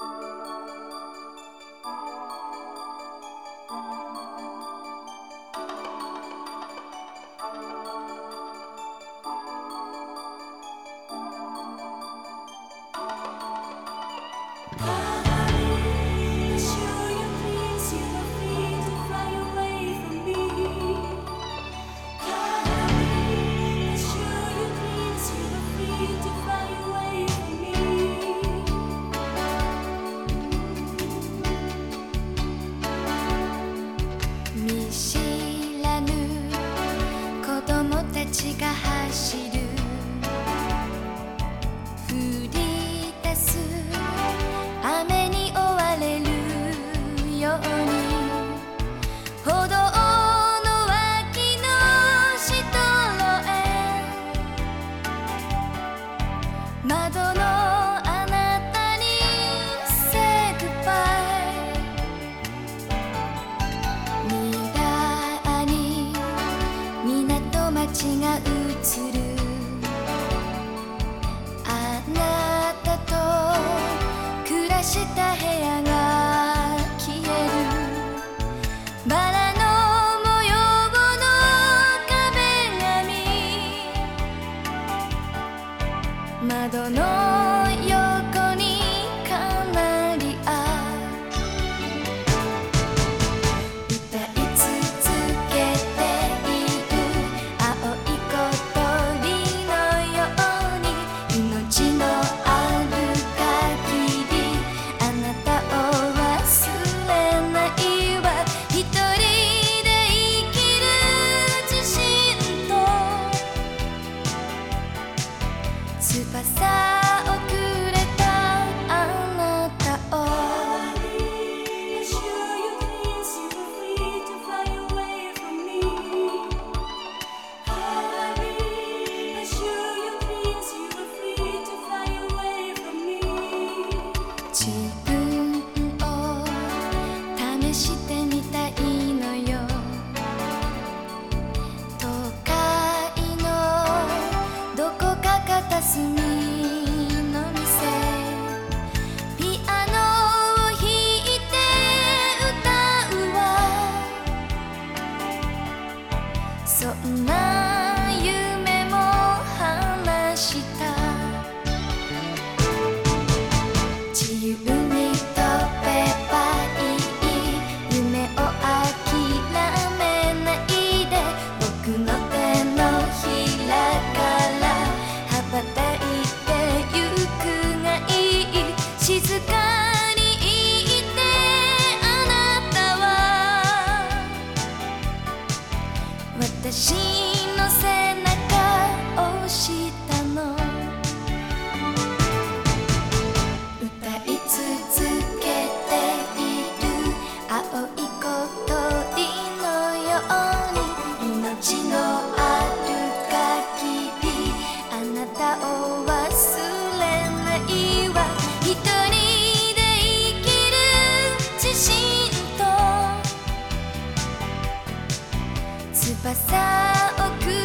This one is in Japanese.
Bye. ふり走る。街が映るあなたと暮らした部屋が消える。バラの模様の壁紙窓のしてみたいのよ。都会のどこか片隅の店。ピアノを弾いて歌うわ。そんなのをしたの。歌い続けている青いこといのように命のある限りあなたを翼をく